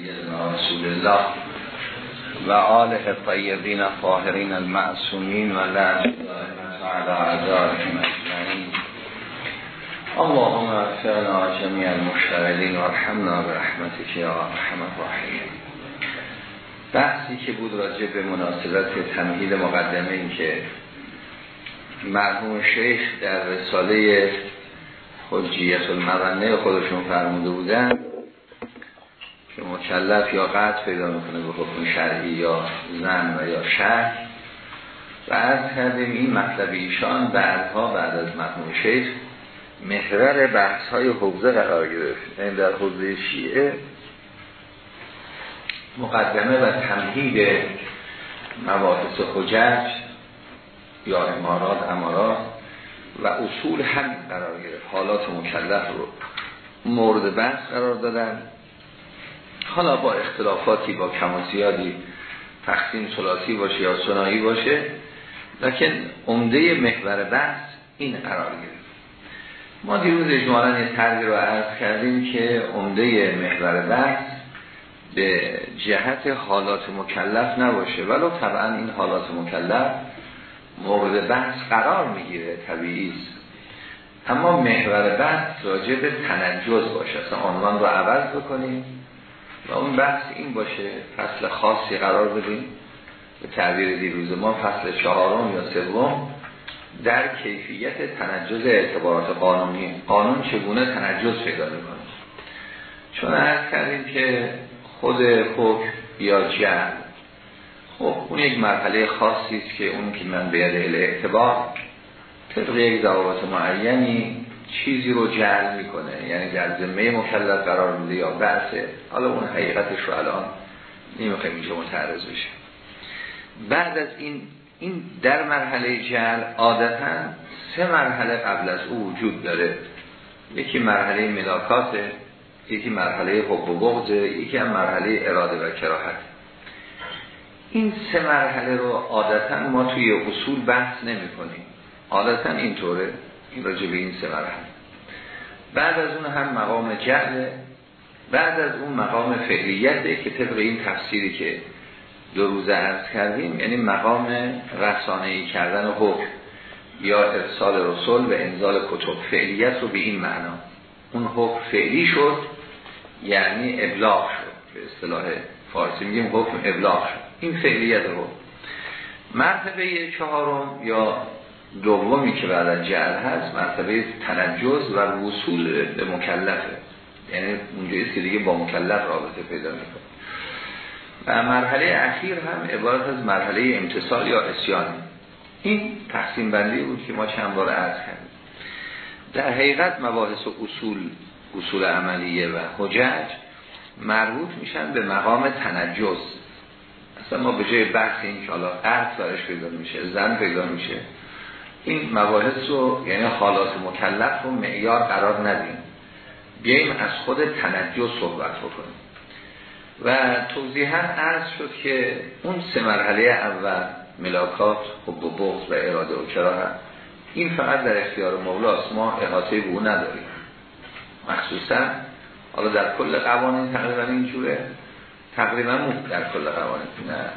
سیدنا رسول الله و آله طیبین طاهرین المعصومین و لعنت اعدائهم اجمعین اللهم اغفرنا جميع المشتغلین و ارحمنا برحمتك یا ارحم الراحمین. بحثی که بود راجع به مناسبت تمهید مقدمه این که مرحوم شیخ در رساله حجیت المرنه خودشون فرموده بودن که مکلف یا قطع پیدا می‌کنه به حکم شرعی یا زن و یا شهر. و از کردیم این مطلب ایشان بعدها بعد از مرحوم شیخ محور بحث های حوزه قرار گرفت. یعنی در حوزه شیعه مقدمه و تمهید مباحث حجج یا امارات امارات و اصول هم قرار گرفت. حالات مکلف رو مورد بحث قرار دادن. حالا با اختلافاتی با کماسیادی تقسیم سلاسی باشه یا سنایی باشه لکن عمده محور بحث این قرار گرفت. ما دیروز اجمالا یه تردی رو عرض کردیم که عمده محور بحث به جهت حالات مکلف نباشه ولو طبعا این حالات مکلف مورد بحث قرار می‌گیره طبیعی اما محور بحث راجع به تنجز باشه. اصلا عنوان رو عوض بکنیم. و اون بحث این باشه فصل خاصی قرار بدیم به تعبیر دیروز ما فصل چهارم یا سوم در کیفیت تنجز اعتبارات قانونی. قانون چگونه تنجز پیدا می‌کنه؟ چون عرض کردیم که خود حکم یا جعل خب اون یک مرحله خاصی است که اون که من به اعتبار طبق یک ضوابط معینی چیزی رو جعل می‌کنه. یعنی در ذمه مکلف قرار میده یا بحثه حالا اون حقیقتش رو الان نمی‌خوایم اینجا متعرض بشه. بعد از این این در مرحله جعل عادتا سه مرحله قبل از او وجود داره. یکی مرحله ملاکاته یکی مرحله حب و بغضه یکی هم مرحله اراده و کراهت. این سه مرحله رو عادتا ما توی اصول بحث نمی کنیم عادتا اینطوره. این راجع به این سه بعد از اون هم مقام جهل بعد از اون مقام فعلیته که طبق این تفسیری که دو روزه عرض کردیم یعنی مقام رسانه ای کردن حکم یا ارسال رسول و انزال کتب. فعلیت رو به این معنا. اون حکم فعلی شد یعنی ابلاغ شد. به اصطلاح فارسی میگیم حکم ابلاغ شد. این فعلیت رو. مرتبه چهارم یا دومی که بعد از جعل هست مرتبه تنجز و وصول به مکلفه. یعنی اونجاییست که دیگه با مکلف رابطه پیدا می‌کنه. و مرحله اخیر هم عبارت از مرحله امتصال یا اسیان. این تقسیم بندی بود که ما چند بار عرض کردیم. در حقیقت مباحث اصول اصول عملیه و حجج مربوط میشن به مقام تنجز. اصلا ما به جای بحث این که حالا دارش پیدا میشه زن پیدا میشه این مباحث رو یعنی حالات مکلف رو معیار قرار ندیم. بیاییم از خود تنجز صحبت بکنیم. و توضیحا عرض شد که اون سه مرحله اول ملاکات حب و بغض و اراده و کراهت این فقط در اختیار مولاست. ما احاطه به او نداریم. مخصوصا حالا در کل قوانین تقریبا اینجوره تقریبا در کل قوانین. نه.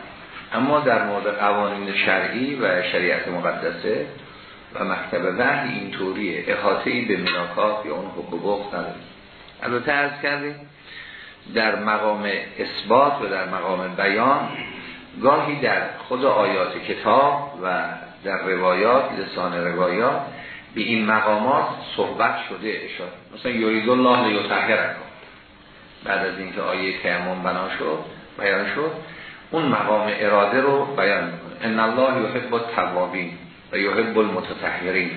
اما در مورد قوانین شرعی و شریعت مقدسه و مکتب وحی اینطوریه. احاطه ای به ملاکات یا اون حب و بغض نداریم البته ارز کردیم در مقام اثبات و در مقام بیان گاهی در خود آیات کتاب و در روایات لسان روایات به این مقامات صحبت شده اشاره. مثلا یورید الله لیطهرکم بعد از اینکه آیه تیمم بنا شد بیان شد اون مقام اراده رو بیان می‌کنه. ان الله یحب التوابین. و یحب المتطهرین.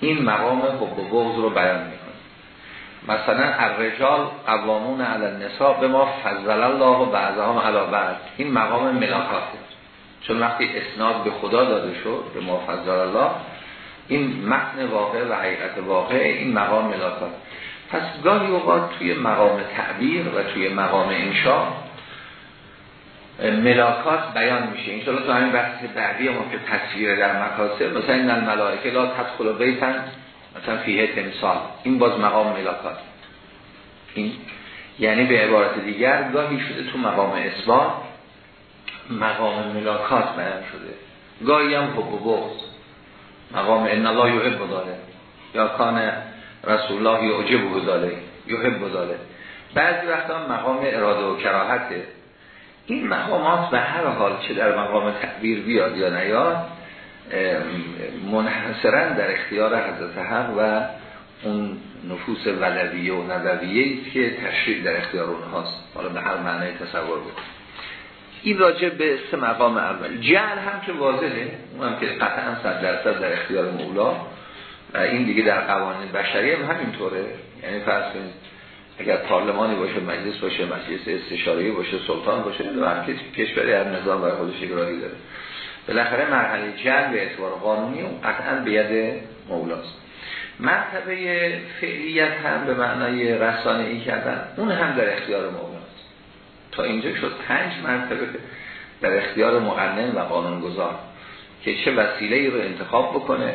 این مقام حب و بغض رو بیان می‌کنه. مثلا الرجال قوامون علی النساء به ما فضل الله و بعضهم علی بعض. این مقام ملاکاته چون وقتی اسناد به خدا داده شد به ما فضل الله این متن واقع و حقیقت واقع این مقام ملاکات پس گاهی اوقات توی مقام تعبیر و توی مقام انشاء ملاکات بیان میشه. این تو همین بحث بعدی ما که تصویر در مکاسب مثلا این الملائکه لا تدخل بیتن مثلا فیه تمثال این باز مقام ملاکات این یعنی به عبارت دیگر گاهی شده تو مقام اثبات مقام ملاکات بیان شده. گاهی هم حب و مقام ان الله یحب داره یا کان رسول الله یعجب بذاله یحب بذاله بعضی وقتا مقام اراده و کراهته. این مقامات به هر حال چه در مقام تعبیر بیاد یا نیاد منحصرا در اختیار حضرت حق و اون نفوس ولویه و نبویه که تشریع در اختیار اونهاست. حالا به هر معنی تصور بود این راجع به سه مقام اول. جعل هم که واضحه اون هم که قطعا صد درصد در اختیار مولا. و این دیگه در قوانین بشری هم همینطوره. یعنی فرض کنید اگر پارلمانی باشه مجلس باشه مجلس استشاری باشه سلطان باشه هم کشوری هر نظام برای خودش اگراری داره. بالاخره مرحله جلب به اعتبار قانونی اون قطعا به ید مولاست. مرتبه فعلیت هم به معنای رسانه ای کردن اون هم در اختیار مولاست. تا اینجا شد پنج مرتبه در اختیار مقنن و قانونگذار که چه وسیله ای رو انتخاب بکنه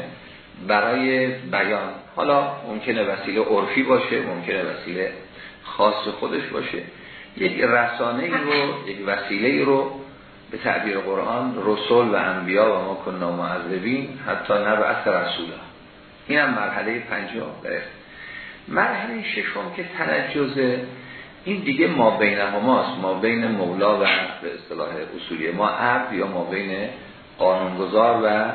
برای بیان. حالا ممکنه وسیله عرفی باشه ممکنه وسیله خاص خودش باشه یک رسانه ای رو یک وسیله ای رو به تعبیر قرآن رسول و انبیا و ما کننا معذبین حتی نبعث رسولا. این هم مرحله پنجم مرحله ششم که تنجز این دیگه ما بین هماست. ما بین مولا و به اصطلاح اصولی ما عبد یا ما بین قانونگذار و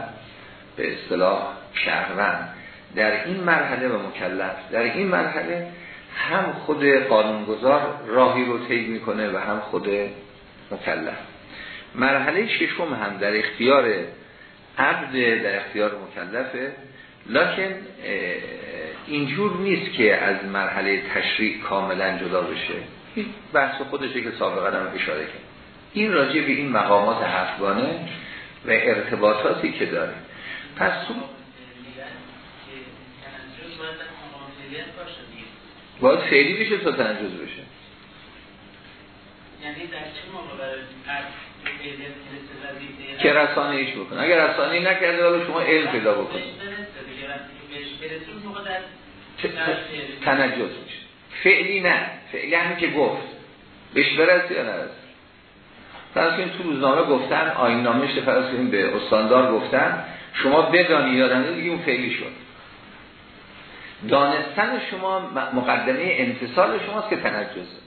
به اصطلاح شهروند. در این مرحله و مکلف در این مرحله هم خود قانونگذار راهی رو طی می‌کنه و هم خود مکلف. مرحله ششم هم در اختیار عبد در اختیار مکلفه. لکن اینجور نیست که از مرحله تشریع کاملا جدا بشه. بحث خودشه که سابقا هم اشاره کرد. این راجع به این مقامات هفتگانه و ارتباطاتی که داره. پس تو باید فعلی بشه تا تنجز بشه. یعنی در چه موقع که رسانه ایش بکنه. اگر رسانه نکرده حالا شما علم پیدا بکنید. تنجز میشه. فعلی نه. فعلی همین که گفت. بهش برسه یا نرسه؟ فرض کنید تو روزنامه گفتن آین نامش فرض کنید به استاندار گفتن شما بدانی یا دیگه اون فعلی شد. دانستن شما مقدمه انتصال شماست که تنجزه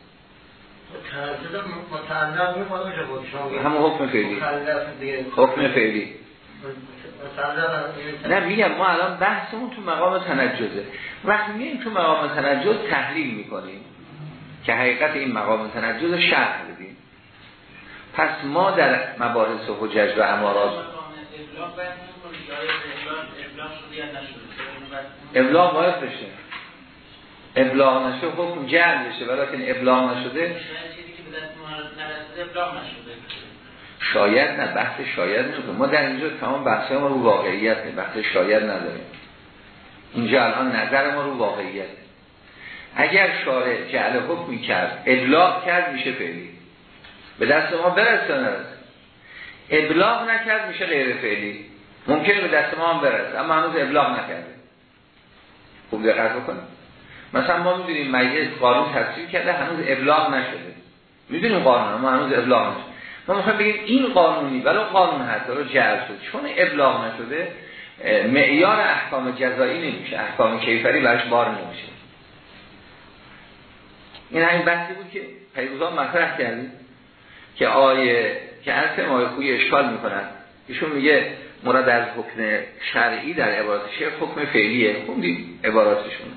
همون حکم فعلی. حکم فعلی. نه میگم ما الان بحثمون تو مقام تنجزه. وقتی میگیم تو مقام تنجز تحلیل می‌کنیم که حقیقت این مقام تنجز شرح بدیم. پس ما در مباحث حجج و امارات ابلاغ باید بشه. ابلاغ نشه حکم جمع بشه ولیکن ابلاغ نشده شاید نه بحث شاید نشده ما در اینجا تمام بحث ما رو واقعیت نه بحث شاید نداریم. اینجا الان نظر ما رو واقعیت. اگر شارع جعل حکمی کرد ابلاغ کرد میشه فعلی. به دست ما برسه نرسه ابلاغ نکرد میشه غیر فعلی. ممکنه به دست ما هم برسه اما هنوز ابلاغ نکرده. خوب دقت بکنیم مثلا ما می‌دونیم مجلس قانون تصویب کرده هنوز ابلاغ نشده. می‌دونیم قانون ما هنوز ابلاغ نشده. ما می‌خوایم بگیم این قانونی ولو قانون هست رو جعل شد. چون ابلاغ نشده معیار احکام جزایی نمیشه. احکام کیفری برش بار نمیشه. این همین بحثی بود که پیروزان مطرح کردیم که آیه که ما خوی اشکال می‌کنن. ایشون میگه مراد از حکم شرعی در عبارت شیخ حکم فعلیه. خوندیم عباراتشون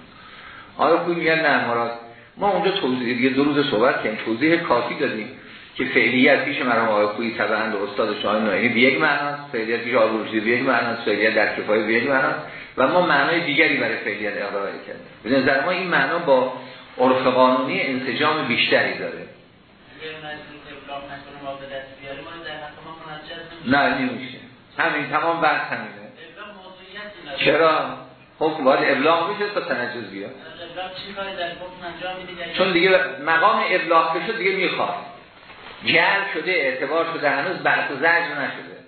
آیا خوی میگن نه مراد ما اونجا توضیح دیگه دو روز صحبت کردیم. توضیح کافی دادیم که فعلیت پیش مرام آقای خویی طبعا استاد شاهین ناینی به یک معنی فعلیت پیش آروجی به یک معنی فعلیت در کفایه به یک معنی و ما معنای دیگری برای فعلیت ارائه کردیم. به نظر ما این معنا با عرف قانونی انسجام بیشتری داره. نه نمیشه همین تمام بحث همینه. چرا؟ حکم باید ابلاغ میشه تا تنجز بیاد. چون دیگه مقام ابلاغ بشه دیگه می‌خواد. جل شده اعتبار شده هنوز بحث و زجر نشده.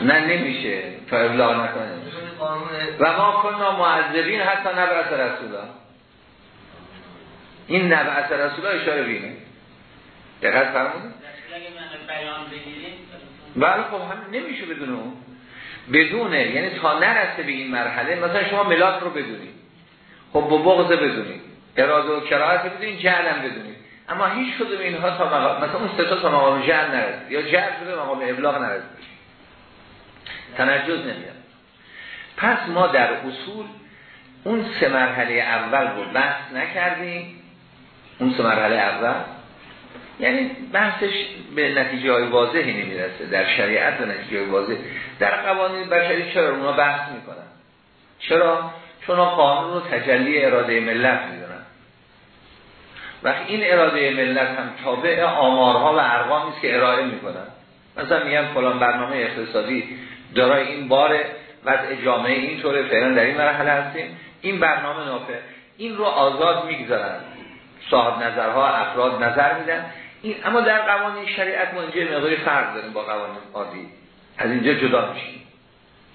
نه نمیشه تا ابلاغ نکنه. و ما کننا معذبین حتی نبرس رسولا. این نبعث رسول اشاره بینه دقت فرمودید؟ بله خب هم نمیشه بدون اون. بدونه یعنی تا نرسه به این مرحله مثلا شما ملاک رو بدونید. خب با بغض بدونید. اراده و کراهت بدونید جهلم بدونید. اما هیچ کدوم اینها تا مقام مثلا اون ستا تا مقام جهل نرسید. یا جهل به مقام ابلاغ نرسید. تنجز نمیاد. پس ما در اصول اون سه مرحله اول رو بحث نکردیم. اون سه مرحله اول. یعنی بحثش به نتیجه های واضحی نمی‌رسه. در شریعت به نتیجه واضح. در قوانین بشری چرا اونا بحث می‌کنن؟ چرا؟ چون قانون رو تجلی اراده ملت می‌دونن. وقتی این اراده ملت هم تابع آمارها و ارقامی است که ارائه می‌کنن. مثلا میگن فلان برنامه اقتصادی دارای این بار وضع جامعه اینطوره فعلا در این مرحله هستیم. این برنامه نافه این رو آزاد می‌گذارن. صاحب نظرها افراد نظر میدن. این اما در قوانین شریعت ما اینجا مقداری فرق داریم با قوانین عادی. از اینجا جدا میشیم.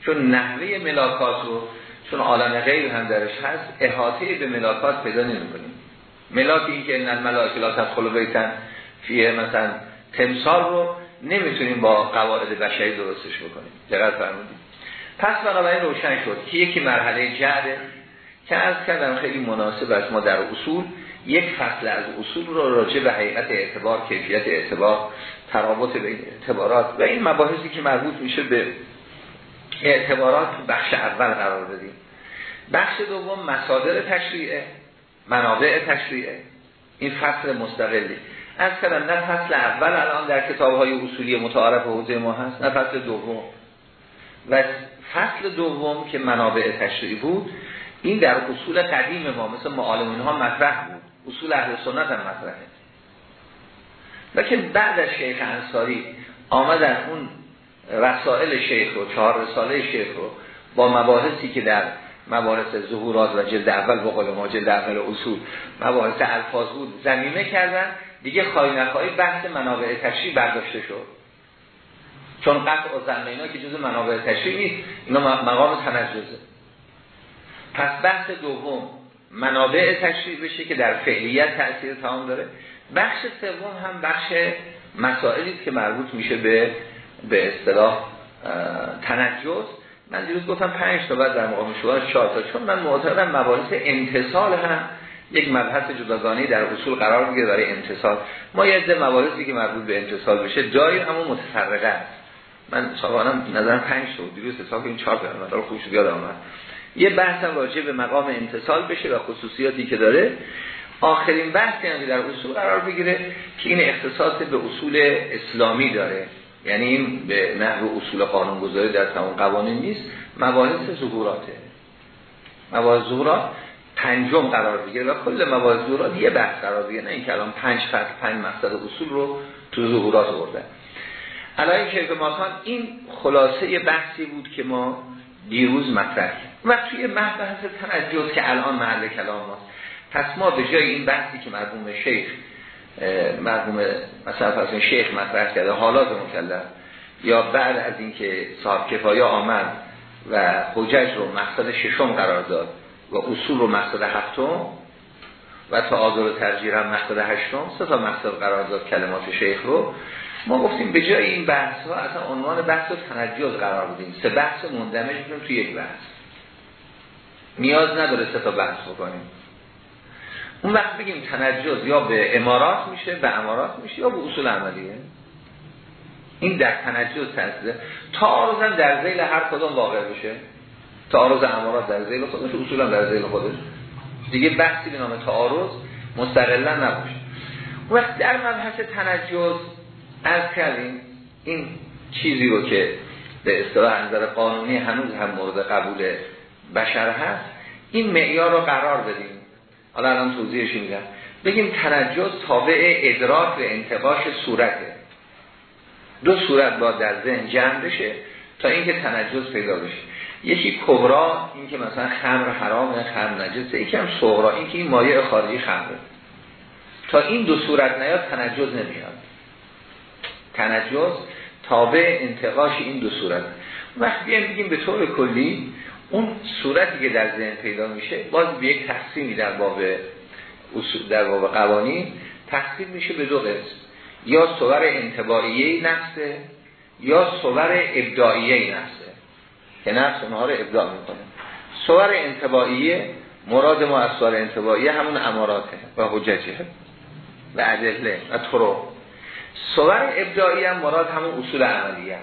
چون نحوه ملاکات رو چون عالم غیر هم درش هست احاطه به ملاکات پیدا نمی‌کنیم. ملاک این که ان الملائکه لا تدخل بیتن فیه مثلا تمثال رو نمی‌تونیم با قواعد بشری درستش بکنیم. دقت فرمودید. پس بنابراین روشن شد که یکی مرحله جعده که از کردم خیلی مناسب است. ما در اصول یک فصل از اصول رو راجع به حقیقت اعتبار کیفیت اعتبار ترابط بین اعتبارات و این مباحثی که مربوط میشه به اعتبارات بخش اول قرار بدیم بخش دوم مصادر تشریعه منابع تشریعه. این فصل مستقلی. از کردم نه فصل اول الان در کتاب های اصولی متعارف حوزه ما هست نه فصل دوم. و فصل دوم که منابع تشریعی بود این در اصول قدیم ما مثل معالمون ها مطرح بود. اصول اهل سنت هم مطرحه. که بعد از شیخ انصاری آمدن اون رسائل شیخ رو چهار رساله شیخ رو با مباحثی که در مباحث ظهورات و جلد اول با قول ما جلد اول اصول مباحث الفاظ بود زمینه کردن. دیگه خواهی نخواهی بحث منابع تشریع برداشته شد. چون قطع و زمینه که جز منابع تشریع نیست اینا مقام تنجزه. پس بحث دوم منابع تشریع بشه که در فعلیت تأثیر تمام داره. بخش سوم هم بخش مسائلی که مربوط میشه به به اصطلاح تنجز. من دیروز گفتم پنج تا بعد در مقام شما چهار تا. چون من معتقدم مباحث انتصال هم یک مبحث جداگانه در اصول قرار می‌گیره برای انتصال ما یه عده مباحثی که مربوط به انتصال بشه جایی اما متفرقه است. من سابقا نظرم پنج تا دیروز حساب این چهار تا خوش بیاد آمد. یه بحث هم راجع به مقام انتصال بشه و خصوصیاتی که داره. آخرین بحثی هم در اصول قرار بگیره که این اختصاص به اصول اسلامی داره. یعنی این به نحو اصول قانونگذاری در تمام قوانین نیست مباحث ظهوراته. مباحث ظهورات پنجم قرار بگیره و کل مباحث ظهورات یه بحث قرار بگیره نه اینکه الان پنج فصل پنج مقصد اصول رو تو ظهورات آوردن. الان که ماکان این خلاصه بحثی بود که ما دیروز مطرح و توی بحث تنجز که الان محل کلام ماست. پس ما به جای این بحثی که مرحوم شیخ مرحوم مثلا فرض شیخ مطرح کرده حالات مکلف یا بعد از اینکه صاحب کفایه آمد و حجج رو مقصد ششم قرار داد و اصول رو مقصد هفتم و تعادل و ترجیح هم مقصد هشتم سه تا مقصد قرار داد کلمات شیخ رو. ما گفتیم به جای این بحث ها اصلا عنوان بحث رو تنجز قرار بدیم. سه بحث مندمج توی یک بحث. نیاز نداره سه تا بحث بکنیم. اون وقت بگیم تنجز یا به امارات میشه به امارات میشه یا به اصول عملیه. این در تنجز تنجزه. تعارض هم در زیل هر کدام واقع بشه. تعارض امارات در زیل خودش اصول هم در زیل خودش. دیگه بحثی به نام تعارض مستقلا نباشه. وقت در مبحث تنجز از کردیم این چیزی رو که به اصطلاح نظر قانونی هنوز هم مورد قبول بشر هست. این معیار رو قرار بدیم حالا الان توضیحش میگم بگیم تنجز تابع ادراک و انتقاش صورته. دو صورت با در ذهن جمع بشه تا اینکه تنجز پیدا بشه. یکی کبرا این که مثلا خمر حرام خمر نجسه. یکی هم صغرا این که این مایع خارجی خمره. تا این دو صورت نیاد تنجز نمیاد. تنجز تابع انتقاش این دو صورت. وقتی بیایم بگیم به طور کلی اون صورتی که در ذهن پیدا میشه باز به یک تقسیمی در باب در واقع قوانین تقسیم میشه به دو قسم. یا صور انتباعیه نفسه یا صور ابداعیه نفسه. که نفس اونها رو ابداع می‌کنه. صور انتباعیه مراد ما از صور انتباعیه همون اماراته و حججه و ادله و طرق صور ابداعی هم مراد همون اصول عملیه.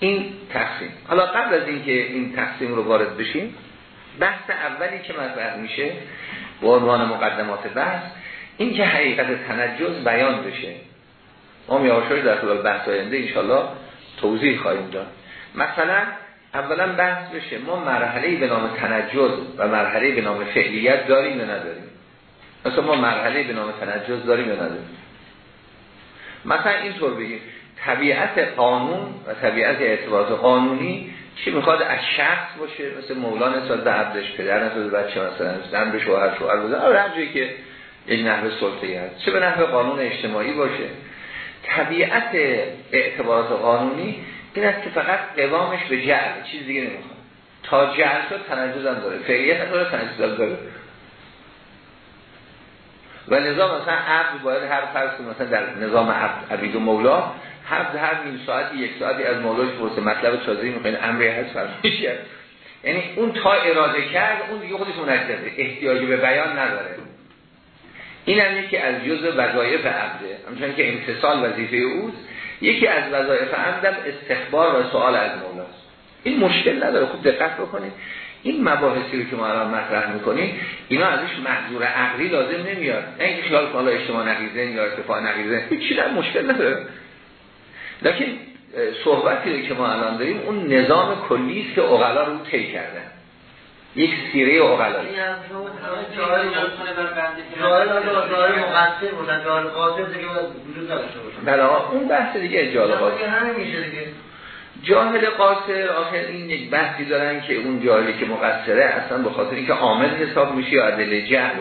این تقسیم حالا قبل از اینکه این تقسیم رو وارد بشیم بحث اولی که مطرح میشه با عنوان مقدمات بحث این که حقیقت تنجز بیان بشه. ما میاشایی در خلال بحث آینده انشالله توضیح خواهیم داد. مثلا اولا بحث بشه ما مرحله به نام تنجز و مرحله به نام فعلیت داریم یا نداریم؟ مثلا ما مرحله به نام تنجز داریم یا نداریم؟ مثلا اینطور بگیم طبیعت قانون و طبیعت اعتبارات قانونی چی می‌خواد از شخص باشه؟ مثل مولا نسبت به عبدش پدر نسبت به بچه مثلا زن به شوهر شوهر بوده هر جایی که یک نحوه سلطه هست. چه به نحوه قانون اجتماعی باشه. طبیعت اعتبارات قانونی این است که فقط قوامش به جعل چیز دیگه نمی‌خواد. تا جعل شد تنجز هم داره. فعلیت هم داره تنجز هم داره. و نظام مثلا عبد باید هر فرض مثلا در نظام عبد عبید و مولا هر هر نیم ساعتی یک ساعتی از مولایش پرسه مطلب تازه‌ای می‌خواین امری هست فرمایش یعنی اون تا اراده کرد اون دیگه خودش منجزه احتیاجی به بیان نداره. این هم یکی از جز وظایف عبده. همچنان که امتصال وظیفه اوست یکی از وظایف عبدم استخبار و سوال از مولاست. این مشکل نداره. خوب دقت بکنید. این مباحثی رو که ما الان مطرح می‌کنیم اینا ازش محضور عقلی لازم نمیاد. نه اینکه خیال حالا اجتماع نقیزه یا ارتفاع نقیزه هیچ در مشکل نداره. لیکن صحبتی که ما الان داریم اون نظام کلی است که اغلا رو طی کردن یک سیره اغلا. بله اون بحث دیگه اجاله جاهل قاصر آخر این یک بحثی دارن که اون جاهلی که مقصره اصلا به خاطر اینکه عامل حساب میشه یا عدل جهل.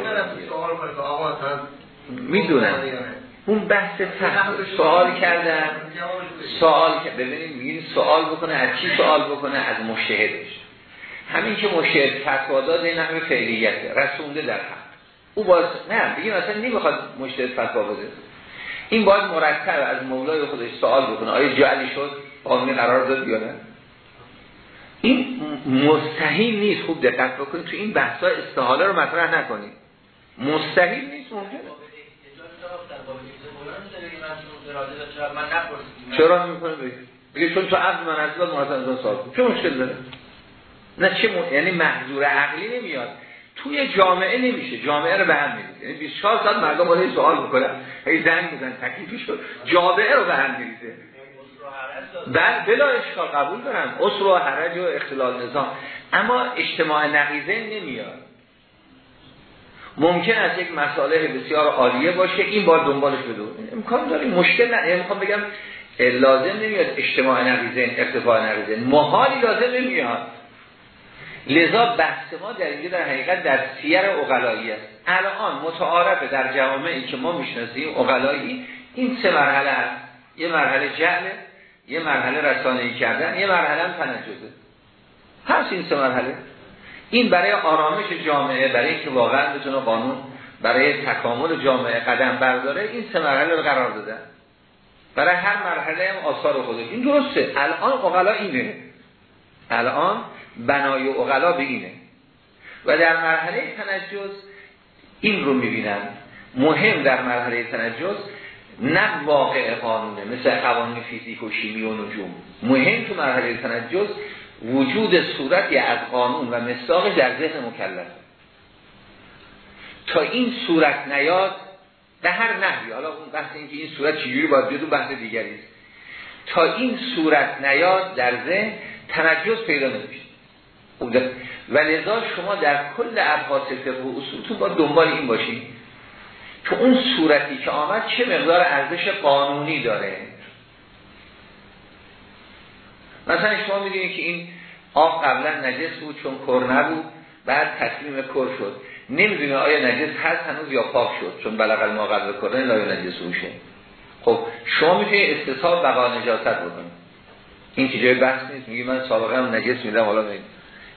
می‌دونم اون بحث فهم سوال کردن. سوال که ببینیم میگیم سوال بکنه از چی سوال بکنه؟ از مشهدش همین که مشهد فتوا داد این همه فعلیته رسونده در حق. او باز نه بگیم اصلا نمی‌خواد مشهد فتوا بده. این باید مرتب از مولای خودش سوال بکنه. آیا جعلی شد؟ قانونی قرار داد یا نه؟ این مستحیل نیست. خوب دقت بکنید. تو این بحثا استحاله رو مطرح نکنید. مستحیل نیست. ممکنه. چرا می‌کنه بگه چون تو عقل من از داد مرتب سال. چه مشکل داره؟ نه چه م... یعنی محضور عقلی نمیاد. توی جامعه نمیشه. جامعه رو به هم میریزه. یعنی 24 ساعت مردم باید سوال بکنن هی زنگ بزن تکلیفی شد. جامعه رو به هم میریزه. بل بلا اشکال قبول دارم اصر و حرج و اختلال نظام. اما اجتماع نقیزه نمیاد. ممکن است یک مساله بسیار عالیه باشه این بار دنبالش بدون امکان داریم مشکل نه می‌خوام بگم لازم نمیاد اجتماع نقیزه ارتفاع نقیزه. محالی لازم نمیاد. لذا بحث ما در اینجا در حقیقت در سیر اقلایی است. الان متعارف در جوامعی که ما می‌شناسیم اقلایی این سه مرحله است یه مرحله جهله یه مرحله رسانه‌ای کردن یه مرحله هم تنجزه هست این سه مرحله. این برای آرامش جامعه برای اینکه واقعا بتونه قانون برای تکامل جامعه قدم برداره این سه مرحله رو قرار دادن برای هر مرحله هم آثار خودش. این درسته. الان اقلا اینه. الان بنای اقلا به اینه. و در مرحله تنجز این رو می‌بینن. مهم در مرحله تنجز نه واقع قانونه مثل قوانین فیزیک و شیمی و نجوم. مهم تو مرحله تنجز وجود صورتی از قانون و مصداق در ذهن مکلف. تا این صورت نیاد به هر نحوی حالا اون بحث اینکه این صورت چجوری باید بیاد بحث دیگری است. تا این صورت نیاد در ذهن تنجز پیدا نمیشه. و لذا شما در کل ابحاث فقه و تو با دنبال این باشید که اون صورتی که آمد چه مقدار ارزش قانونی داره. مثلا شما می‌دونید که این آب قبلا نجس بود چون کر نبود بعد تصمیم کر شد. نمی‌دونه آیا نجس هست هنوز یا پاک شد چون بلغ ما قبل کردن لا نجس اوشه خب شما می‌تونید استصحاب بقا نجاست بکنید این که بحث نیست. میگه من سابقه هم نجس میدم حالا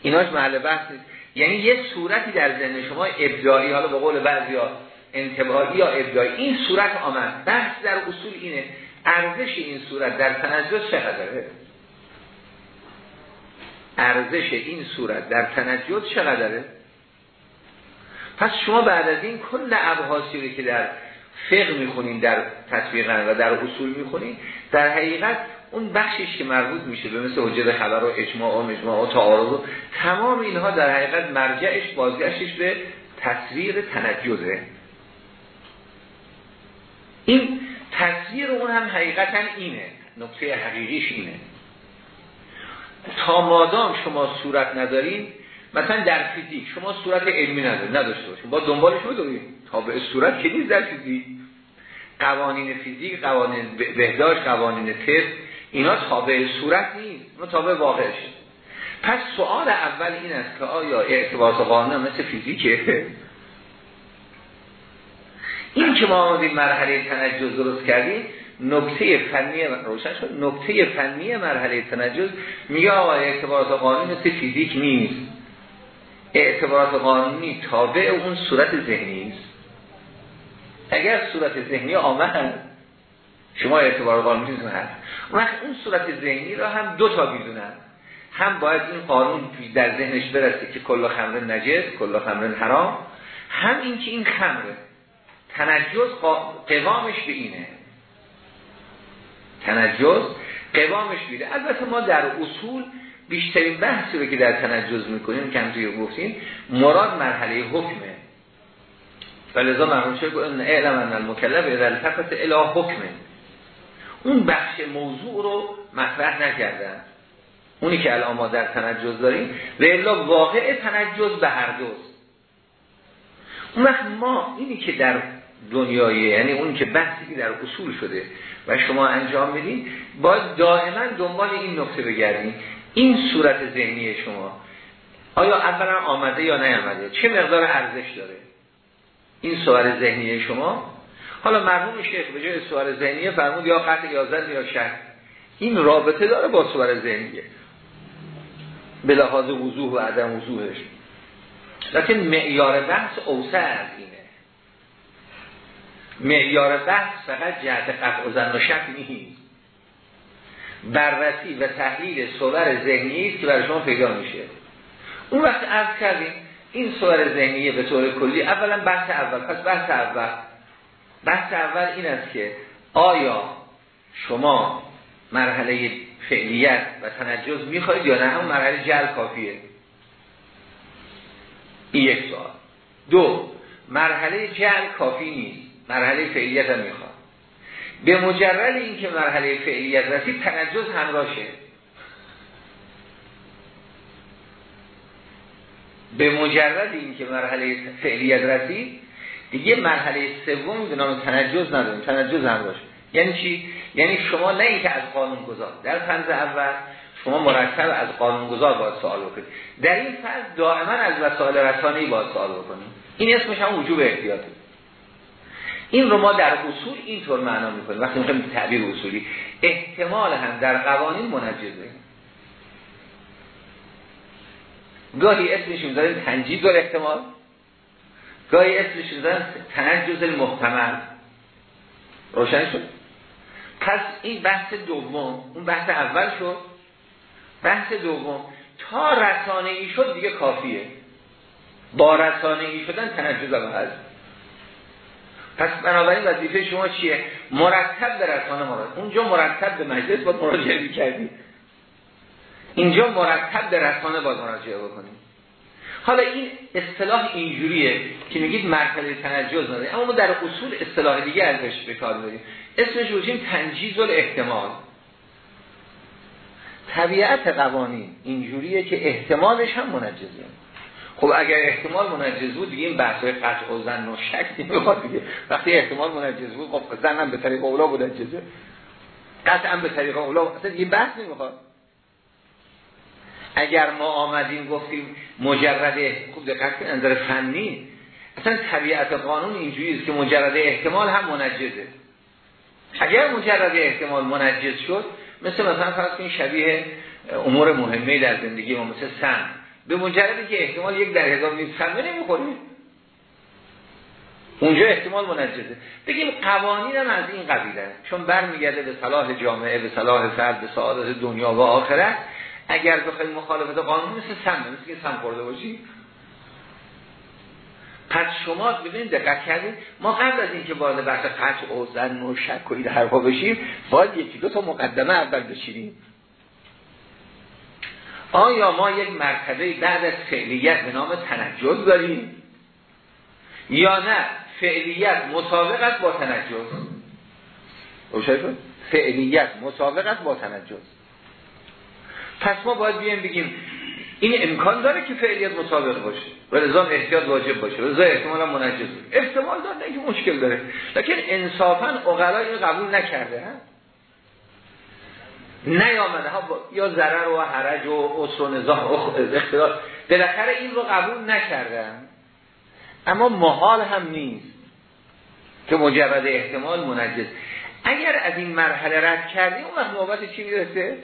ایناش محل بحث نیست. یعنی یه صورتی در ذهن شما ابداعی حالا به قول بعضیا انتباهی یا ابداعی. این صورت آمد. بحث در اصول اینه. ارزش این صورت در تنجز چقدره؟ ارزش این صورت در تنجز چقدره؟ پس شما بعد از این کل ابحاثی رو که در فقه می‌خونین در تطبیق و در اصول می‌خونین در حقیقت اون بخشش که مربوط میشه به مثل حجت خبر و اجماع و مجموع و تعارض تمام اینها در حقیقت مرجعش بازگشتش به تصویر تنجزه این تصویر اون هم حقیقتا اینه نقطه حقیقیش اینه. تا مادام شما صورت ندارین مثلا در فیزیک شما صورت علمی ندارید نداشته باشید با دنبالش بدونید تابع صورت که نیست در فیزیک. قوانین فیزیک قوانین بهداشت قوانین تست اینا تابع صورت نیست. اینا تابع واقعش پس سوال اول این است که آیا اعتباط قانون مثل فیزیکه؟ این که ما آمدیم مرحله تنجز درست کردیم نکته فنی روشن شد. نکته فنی مرحله تنجز میگه آقا اعتبارات قانون مثل فیزیک نیست. اعتبارات قانونی تابع اون صورت ذهنی است اگر صورت ذهنی آمد شما اعتبار قانونی هست وقت اون صورت ذهنی را هم دو تا بیدونن هم باید این قانون در ذهنش برسه که کل خمر نجس کل خمر حرام. هم این که این خمره تنجز قوامش به اینه. تنجز قوامش بیده البته ما در اصول بیشترین بحثی رو که در تنجز می‌کنیم که توی گفتیم مراد مرحله حکمه. ولذا مرحوم شد ان اعلم ان المکلف اذا التفت الى حکمه اون بخش موضوع رو مطرح نکردن. اونی که الان ما در تنجز داریم و الا واقع تنجز به هر دوست. اون ما اینی که در دنیای یعنی اون که بحثی در اصول شده و شما انجام میدین باید دائما دنبال این نکته بگردیم این صورت ذهنی شما آیا اولا آمده یا نیامده؟ چه مقدار ارزش داره؟ این سوال ذهنی شما. حالا مرحوم شیخ به جای سوال ذهنیه فرمود یا قطع یا یا شک این رابطه داره با سوال ذهنیه. به لحاظ وضوح و عدم وضوحش. لیکن معیار بحث اوسع از اینه معیار بحث فقط جهت قطع و زن و شک نیست. بررسی و تحلیل صور ذهنی است که برای شما پیدا میشه. اون وقت عرض کردیم این صور ذهنیه به طور کلی اولا بحث اول. پس بحث اول. بحث اول این است که آیا شما مرحله فعلیت و تنجز می‌خواید یا نه؟ همون مرحله جل کافیه. این یک سوال. دو مرحله جل کافی نیست. مرحله فعلیت هم می‌خواد. به مجرد اینکه مرحله فعلیت رسید تنجز همراشه به مجرد اینکه مرحله فعلیت رسید دیگه مرحله سوم به نام تنجز نداریم تنجز هم باشه یعنی چی؟ یعنی شما نه اینکه از قانون گذار در فنز اول شما مرتب از قانون گذار باید سوال بکنید. در این فاز دائما از وسایل رسانه‌ای باید سوال بکنید. این اسمش هم وجوب احتیاطی این رو ما در اصول اینطور معنا می‌کنیم. وقتی می‌خوایم تعبیر اصولی احتمال هم در قوانین منجزه گاهی اسمش می‌ذاریم تنجیز احتمال. گاهی اسمش دارن تنجز المحتمل روشن شد؟ پس این بحث دوم اون بحث اول شد. بحث دوم تا رسانه ای شد دیگه کافیه. با رسانه ای شدن تنجز هم هست. پس بنابراین وظیفه شما چیه؟ مرتب به رسانه مراد اونجا مرتب به مجلس باید مراجعه کردی. اینجا مرتب به رسانه باید مراجعه بکنیم حالا این اصطلاح اینجوریه که میگید مرحله تنجز نداره اما ما در اصول اصطلاح دیگه ازش به کار داریم اسمش روشیم تنجیز احتمال طبیعت قوانین اینجوریه که احتمالش هم منجزه. خب اگر احتمال منجز بود دیگه این بحث قطع و زن و شک نمی‌خواد دیگه. وقتی احتمال منجز بود خب زن هم به طریق اولا منجزه. قطعا به طریق اولا. اصلا دیگه بحث نمی‌خواد. اگر ما آمدیم گفتیم مجرد خوب دقت نظر فنی. اصلا طبیعت قانون اینجوری است که مجرد احتمال هم منجزه. اگر مجرد احتمال منجز شد مثل مثلا فرض کنید شبیه امور مهمه در زندگی ما مثل سن به مجردی که احتمال یک در هزار نیست سمه نمی‌خوریم اونجا احتمال منجزه. بگیم قوانین هم از این قبیله. چون برمیگرده به صلاح جامعه به صلاح فرد به سعادت دنیا و آخرت. اگر بخوایم مخالفت قانون مثل سم مثل که سم خورده باشی پس شما ببینید دقت کردید ما قبل از اینکه وارد بحث قطع و زن و شک و این حرفا بشیم باید یکی دو تا مقدمه اول بشیریم آیا ما یک مرتبه بعد از فعلیت به نام تنجز داریم؟ یا نه فعلیت مسابقت با تنجز روشن فعلیت مسابقت با تنجز پس ما باید بیایم بگیم این امکان داره که فعلیت مسابق باشه. و لزام احتیاط واجب باشه. و لزا احتمال منجز. احتمال داره که مشکل داره. لیکن انصافا اقلا این قبول نکرده ها؟ نیامده ها یا ضرر و حرج و اصر و نظام اختلاف بالاخره این رو قبول نکردن. اما محال هم نیست که مجرد احتمال منجز. اگر از این مرحله رد کردیم اون وقت نوبت چی می‌رسه؟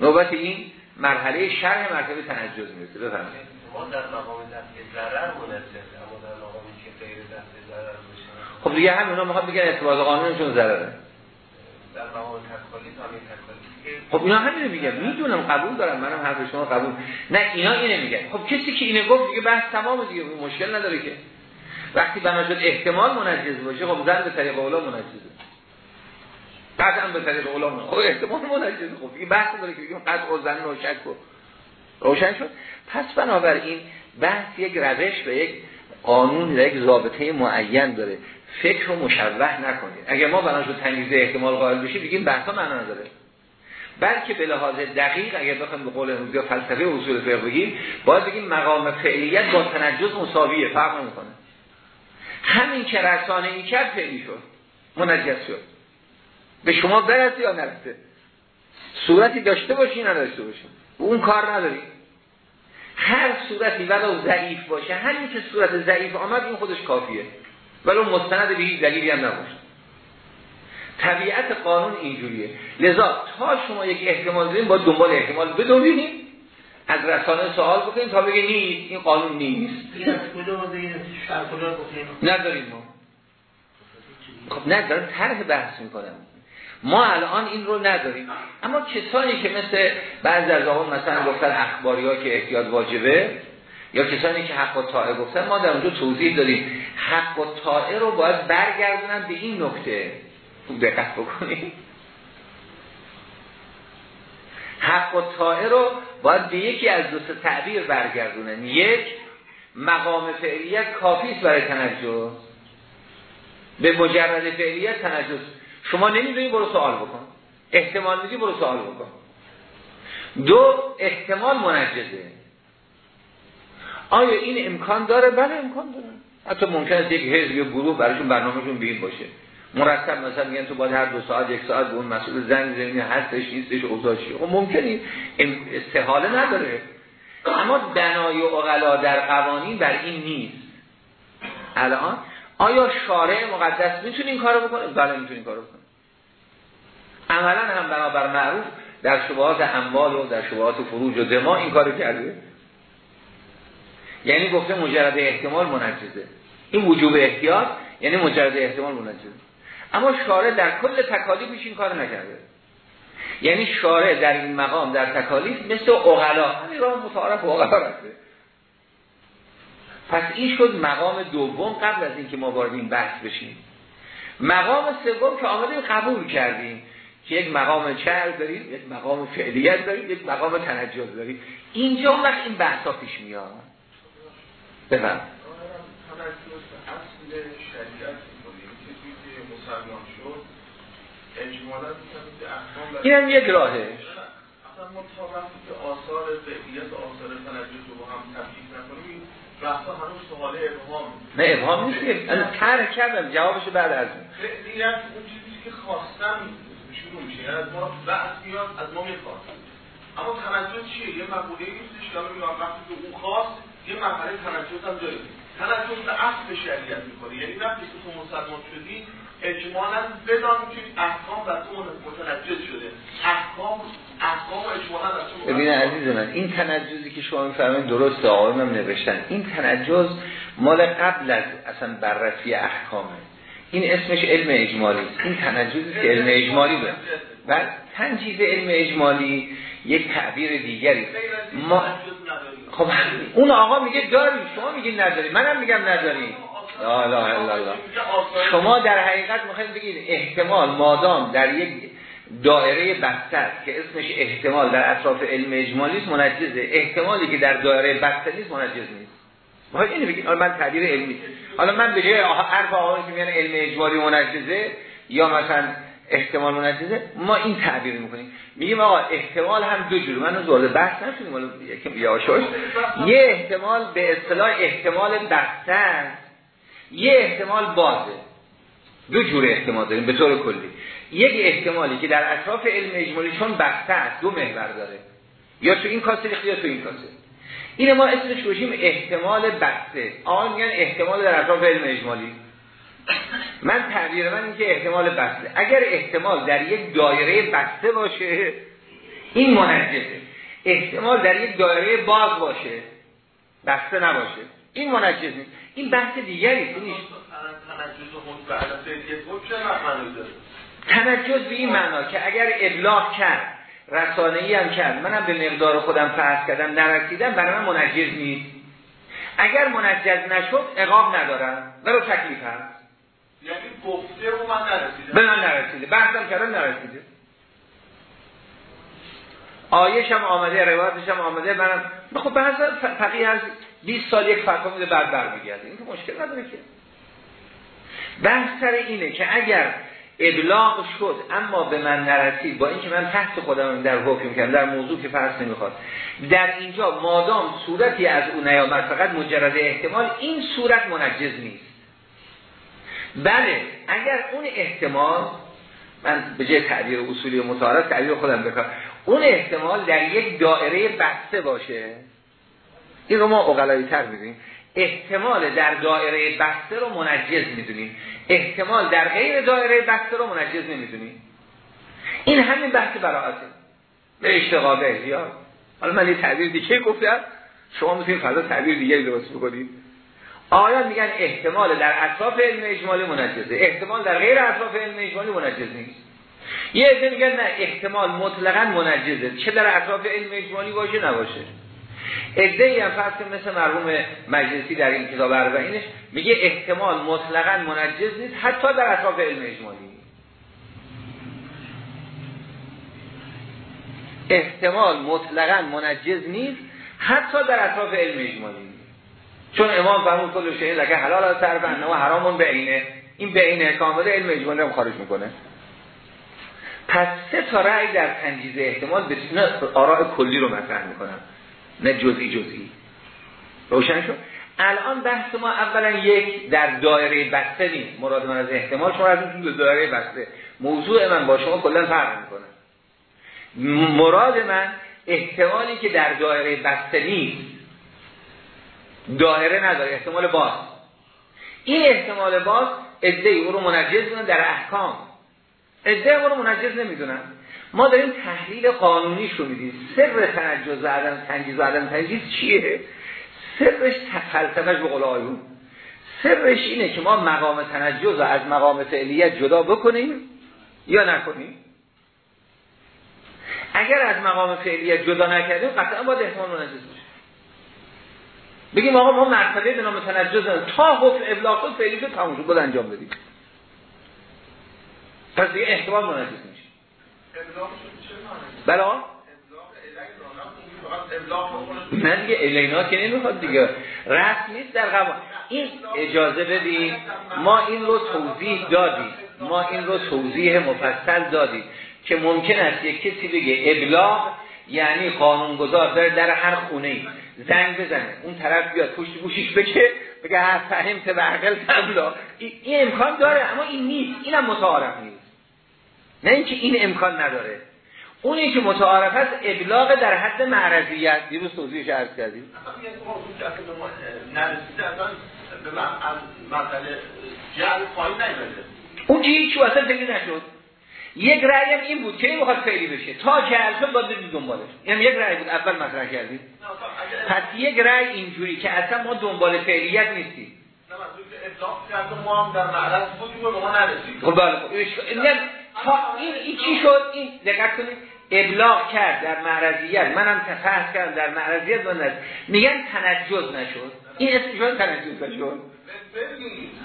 نوبت این مرحله شرح مرتبه تنجز می‌رسه. بفرمایید. ما در مقام دفع ضرر منجز اما در مقامی که غیر دفع ضرر خب دیگه هم اونا می‌خواد بگن اعتباط قانونشون ضرره. در مقام تکالیف تکالیف خب اینا همینه میگن. می‌دونم قبول دارم منم حرف شما قبول. نه اینا اینه میگن. خب کسی که اینه گفت دیگه بحث تمام دیگه مشکل نداره که. وقتی بنا شد احتمال منجز باشه خب زن به طریق اولا منجزه. قطعا به طریق اولا منجزه. خب احتمال منجزه. خب این بحث داره که بگیم قطع و زن روشن کن روشن شد؟ پس بنابراین بحث یک روش و یک قانون و یک ضابطه معین داره. فکر رو مشوه نکنید. اگر ما بنا شد تنگیز احتمال قائل بشیم بگیم بحثا معنا نداره. بلکه به لحاظ دقیق اگر بخوایم به قول امروزی فلسفه اصول فقه بگیم باید بگیم مقام فعلیت با تنجز مساویه فرق نمی‌کنه. همین که رسانه ای کرد فعلی شد منجز شد. به شما برسه یا نرسه؟ صورتی داشته باشی نداشته باشی. اون کار نداری. هر صورتی ولو ضعیف باشه همین که صورت ضعیف آمد این خودش کافیه. ولو مستند به هیچ دلیلی هم نباشه. طبیعت قانون اینجوریه. لذا تا شما یک احتمال داریم با دنبال احتمال بدونیم از رسانه سوال بکنیم تا بگه نیست این قانون نیست. نداریم ما. خب نه دارم طرح بحث می‌کنم. ما الان این رو نداریم. اما کسانی که مثل بعض از آقا مثلا گفتن اخباری ها که احتیاط واجبه یا کسانی که حق و طائع گفتن ما در اونجا توضیح داریم حق و طائع رو باید برگردونن به این نکته. دقت بکنیم حق و طائع رو باید به یکی از دو تعبیر برگردونن. یک مقام فعلیت کافی است برای تنجس. به مجرد فعلیت تنجس. شما نمی‌دونی برو سوال بکن. احتمال میدی برو سوال بکن. دو احتمال منجزه. آیا این امکان داره؟ بله امکان داره. حتی ممکن است یک حزب یا گروه برایشون برنامهشون بین باشه. مرتب مثلا میگن تو باید هر دو ساعت یک ساعت به اون مسئول زنگ زمینی هستش نیستش اوضاعی خب ممکنی استحاله نداره. اما دنای و اغلا در قوانین بر این نیست. الان آیا شارع مقدس می‌تونه این کارو بکنه؟ بله می‌تونه این کارو بکنه. عملا هم بنابر معروف در شبهات اموال و در شبهات فروج و دما این کارو کرده. یعنی گفته مجرد احتمال منجزه. این وجوب احتیاط یعنی مجرد احتمال منجزه. اما شارع در کل تکالیفش این کار نکرده. یعنی شارع در این مقام در تکالیف مثل اغلا همین راه متعارف اغلا رفته. پس این شد مقام دوم قبل از اینکه ما وارد این بحث بشیم. مقام سوم که آمدیم قبول کردیم. که یک مقام چهر داریم یک مقام فعلیت داریم یک مقام تنجز داریم. اینجا وقت این بحثا پیش میاد. بفهم مسلمان شد اجمالا این هم یک راهه. اصلا ما تا وقتی که آثار فعلیت آثار تنجز رو هم تفکیک نکنیم بحثا هنوز سوال ابهام نه ابهام نیست انا طرح کردم جوابش بعد از فعلیت اون چیزی که خواستم شروع میشه. یعنی از ما بحث میاد از ما می‌خواد. اما تنجز چیه؟ یه مقوله نیستش که الان وقتی که اون خواست یه مرحله تنجز هم داریم تنجز به اصل شریعت می‌کنه. یعنی وقتی که تو مسلمان شدی اجمالا بدان که احکام و تو متنجز شده. احکام ببین عزیز من این تنجزی که شما میفرمایید درسته آقایون هم نوشتن. این تنجز مال قبل از اصلا بررسی احکامه. این اسمش علم اجمالی این تنجزی که علم اجمالی بود. و تنجیز علم اجمالی یک تعبیر دیگری ما خب اون آقا میگه داریم. شما میگید نداریم. منم میگم نداریم. لا لا لا شما در حقیقت می‌خواید بگید احتمال مادام در یک دایره بسته که اسمش احتمال در اطراف علم اجمالی است منجزه احتمالی که در دایره بسته نیست منجز نیست. ما اینو بگید؟ من تعبیر علمی. حالا من به جای حرف آقایی که میگن علم اجمالی منجزه یا مثلا احتمال منجزه ما این تعبیر می‌کنیم. میگیم آقا احتمال هم دو جور. من وارد بحث نشدیم یه احتمال به اصطلاح احتمال بسته یه احتمال بازه. دو جور احتمال داریم به طور کلی. یک احتمالی که در اطراف علم اجمالی چون بسته است دو محور داره. یا تو این کاسه یا تو این کاسه. این ما اسمش روشیم احتمال بسته. آن میگن احتمال در اطراف علم اجمالی. من تعبیر من این که احتمال بسته. اگر احتمال در یک دایره بسته باشه این منجزه. احتمال در یک دایره باز باشه بسته نباشه. این منجز نیست این بحث دیگری نیست. تنجز به این معنا که اگر ابلاغ کرد رسانه‌ای هم کرد منم به مقدار خودم فرض کردم نرسیدم برای من منجز نیست. اگر منجز نشد اقاب ندارم برای تکلیف هست یعنی گفته رو من نرسیده به من نرسیده. بحثم کردم نرسیده. آیش هم آمده روایتش هم آمده منم خب بحث فقیه هست. 20 سال یک فتوا میده بعد برمیگرده. این که مشکل نداره که. بحث اینه که اگر ابلاغ شد اما به من نرسید با اینکه من تحت خودم در حکم کردم در موضوع که فرض نمی‌خواد. در اینجا مادام صورتی از اون نیامد فقط مجرد احتمال این صورت منجز نیست. بله اگر اون احتمال من به جای تعبیر اصولی و متعارف تعبیر خودم بکنم اون احتمال در یک دائره بسته باشه این رو ما اقلایی تر می‌دونیم. احتمال در دائره بسته رو منجز می‌دونیم. احتمال در غیر دایره بسته رو منجز نمی‌دونیم. این همین بحث براعته به اشتغابه یا حالا من یه تعبیر دیگه گفتم. شما می‌تونید فردا تعبیر دیگه درست بکنید. آیا میگن احتمال در اطراف علم اجمالی منجزه؟ احتمال در غیر اطراف علم اجمالی منجز نیست. یه عده میگن نه احتمال مطلقا منجزه. چه در اطراف علم اجمالی باشه نباشه. ای هم فرض مثل مرحوم مجلسی در این کتاب اینش میگه احتمال مطلقا منجز نیست حتی در اطراف علم اجمالی. احتمال مطلقا منجز نیست حتی در اطراف علم اجمالی. چون امام فرمود کل شیء لکه حلال از طرف و حرامون بعینه. این بعینه کامل علم اجمالی هم خارج می‌کنه. پس سه تا رأی در تنجیز احتمال به آراء کلی رو مطرح می‌کنم. نه جزئی جزئی. روشن شد؟ الان بحث ما اولا یک در دایره بسته نیست. مراد من از احتمال شما از این دایره بسته. موضوع من با شما کلا فرق می‌کنه. مراد من احتمالی که در دایره بسته نیست دایره نداره احتمال باز. این احتمال باز ادهی او رو منجز در احکام. ادهی او رو منجز نمی‌دونن. ما داریم تحلیل قانونی شو میدیم. سر تنجز زدن تنجیز زدن تنجیز چیه؟ سرش فلسفهش به قول آیون. سرش اینه که ما مقام تنجز رو از مقام فعلیت جدا بکنیم یا نکنیم. اگر از مقام فعلیت جدا نکردیم قطعا باید احتمال منجز باشه بگیم آقا ما مرتبه به نام تنجز تا حکم ابلاغ شد فعلی شد تموم شد. انجام بدیم. پس دیگه احتمال منجز بلا نه دیگه الینا که نمی‌خواد دیگه. رسم نیست در قبا. این اجازه بدیم ما این رو توضیح دادیم. ما این رو توضیح مفصل دادیم که ممکن است یک کسی بگه ابلاغ یعنی قانونگذار داره در هر خونه ای زنگ بزنه. اون طرف بیاد پشت گوشیش بگه بگه هر فهمت به عقل این امکان داره اما این نیست. اینم متعارف نیست. نه اینکه این امکان نداره. اونی که متعارف است ابلاغ در حد معرضیت. دیروز توضیحش عرض کردیم. اون که هیچ اصلا فکر نشد. یک رأی هم این بود که این می‌خواد فعلی بشه. تا که الفه باید بدید دنبالش. این یک رأی بود. اول مطرح کردیم. پس یک رأی اینجوری که اصلا ما دنبال فعلیت نیستیم. ما هم در معرض بودیم و ما نرسیم خب بله خب این این چی شد؟ این دقت کنید. ابلاغ کرد در معرضیت. منم تفحص کردم در معرضیت من میگن تنجز نشد. این اسم شد تنجز نشد.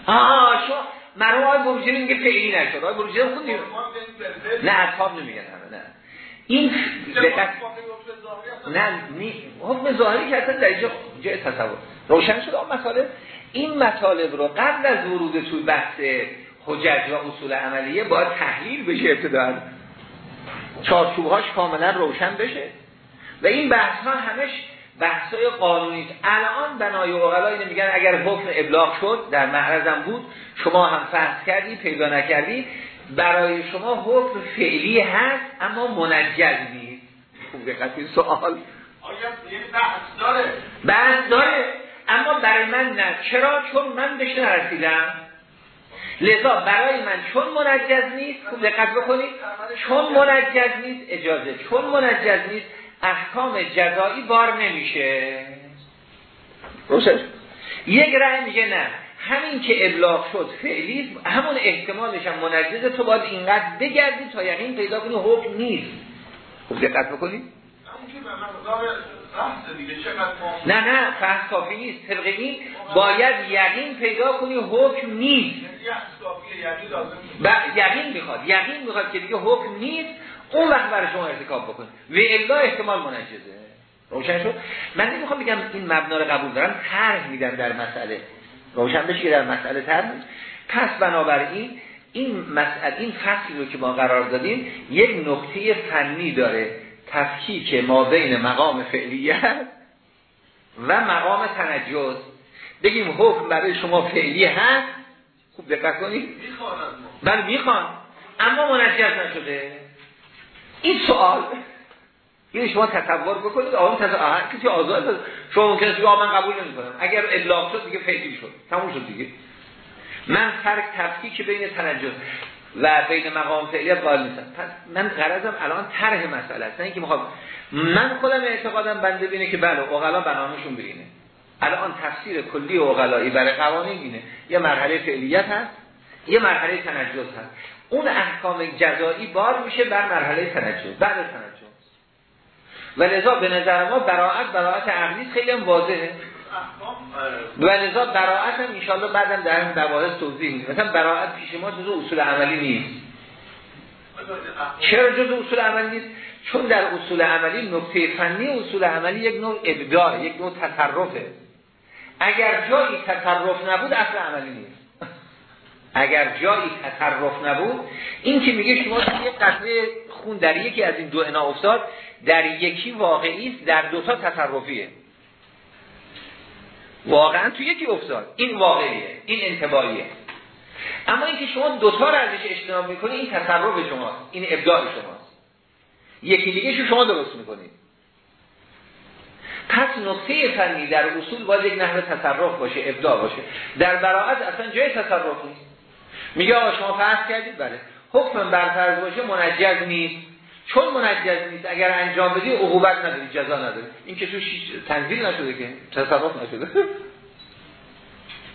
آه شو. مرحوم آقای بروجری میگه فعلی نشد. آقای بروجری خود نه اصحاب نمیگن همه نه. این دقت نه حکم ظاهری که اصلا در اینجا تصور. روشن شد آن مسئله این مطالب رو قبل از ورود توی بحث حجج و اصول عملیه باید تحلیل بشه ابتداً. چارچوبهاش کاملا روشن بشه. و این بحث ها همش بحث های قانونی الان بنای اقلا اینه میگن اگر حکم ابلاغ شد در معرضم بود شما هم فحص کردی پیدا نکردی برای شما حکم فعلی هست اما منجز نیست. خوب دقت سوال. آیا بحث داره؟ بحث داره اما برای من نه. چرا؟ چون من بهش نرسیدم. لذا برای من چون منجز نیست خوب دقت بکنید چون منجز نیست اجازه چون منجز نیست احکام جزایی بار نمیشه. روشن یک رأی میگه نه. همین که ابلاغ شد فعلی همون احتمالش هم منجزه تو باید اینقدر بگردی تا یقین پیدا کنی حکم نیست. خوب دقت بکنید نه نه فحص کافی نیست. طبق این باید یقین پیدا کنی حکم نیست. یقین می‌خواد یقین می‌خواد که دیگه حکم نیست. اون وقت برای شما ارتکاب بکن و الا احتمال منجزه. روشن شد؟ من نمی‌خوام بگم این مبنا رو قبول دارم طرح میدن در مسئله. روشن بشه در مسئله طرح پس بنابراین این مسئله این فصلی رو که ما قرار دادیم یک نقطه فنی داره. تفکیک ما بین مقام فعلیت و مقام تنجز. بگیم حکم برای شما فعلی هست؟ خوب دقت کنید. بله می‌خوان. اما منجز نشده. این سوال. این شما تصور بکنید آقا تصور کسی آزاد شما ممکنه بگید من قبول نمی‌کنم. اگر ابلاغ شد دیگه فعلی شد. تموم شد دیگه. من فرق تفکیک بین تنجز و بین مقام فعلیت قائل نیستم. پس من غرضم الان طرح مسئله است. نه اینکه می‌خوام من خودم اعتقادم بنده بینه که بله اوغلا بنامشون بینه. الان تفسیر کلی اوغلایی برای قوانین اینه. یه مرحله فعلیت هست یه مرحله تنجز هست. اون احکام جزایی بار میشه بر مرحله تنجز بعد تنجز. و لذا به نظر ما براعت براعت عقلی خیلی واضحه. و لذا براعت هم انشاءالله بعدم در این مباحث توضیح میدیم. مثلا براعت پیش ما جزو اصول عملی نیست. چرا جزو اصول عملی نیست؟ چون در اصول عملی نکته فنی اصول عملی یک نوع ابداع یک نوع تصرفه. اگر جایی تصرف نبود اصل عملی نیست. اگر جایی تصرف نبود این که میگه شما یک قطره خون در یکی از این دو انا افتاد در یکی واقعی است در دوتا تصرفیه. واقعا تو یکی افتاد. این واقعیه. این انتباهیه. اما اینکه شما دوتا رو ازش اجتناب می‌کنید این تصرف شماست. این ابداع شماست. یکی دیگه شو شما درست می‌کنید. پس نقطه فنی در اصول باید یک نحوه تصرف باشه ابداع باشه. در براعت اصلا جای تصرف نیست. میگه آقا شما فرض کردید بله. حکم برفرض باشه منجز نیست. چون منجز نیست اگر انجام بدی عقوبت نداری جزا نداری. این که توش تنزیل نشده که تصرف نشده.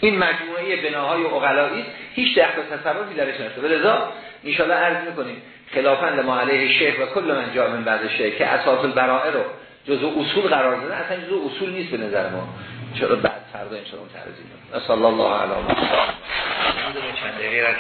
این مجموعه بناهای اقلایی هیچ دخل تصرفی درش نشده. لذا ان عرض می‌کنیم خلافا ما علیه شیخ و کل من جا من بعد شیخ که اساس البرائه رو جزء اصول قرار داده اصلا جزء اصول نیست به نظر ما. چرا بعد فردا ان شاء الله تعرضی صلی الله و آله چند دقیقه